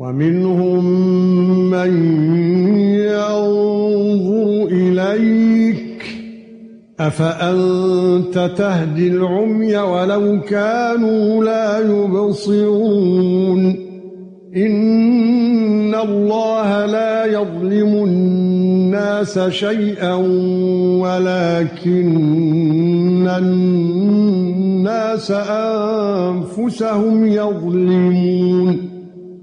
ومنهم من ينظر إليك أفأنت تهدي العمي ولو كانوا لا يبصرون؟ إن الله لا يظلم الناس شيئا ولكن الناس أنفسهم يظلمون.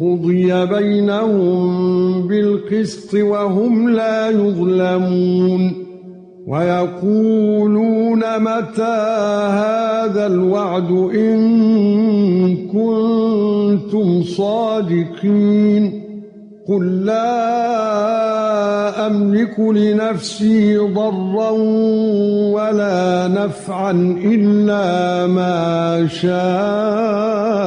قُضِيَ بَيْنَهُم بِالْقِسْطِ وَهُمْ لَا يُظْلَمُونَ وَيَقُولُونَ مَتَى هَذَا الْوَعْدُ إِن كُنتُمْ صَادِقِينَ قُل لَّا أَمْلِكُ لِنَفْسِي ضَرًّا وَلَا نَفْعًا إِلَّا مَا شَاءَ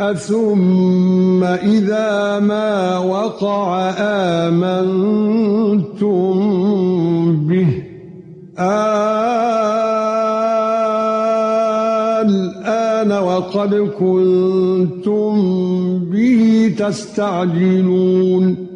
أَثُمَّ إِذَا مَا وَقَعَ آمَنْتُمْ بِهِ. الْآنَ وَقَدْ كُنْتُمْ بِهِ تَسْتَعْجِلُونَ.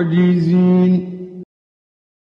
أَنتُمْ بِمُعْجِزِينَ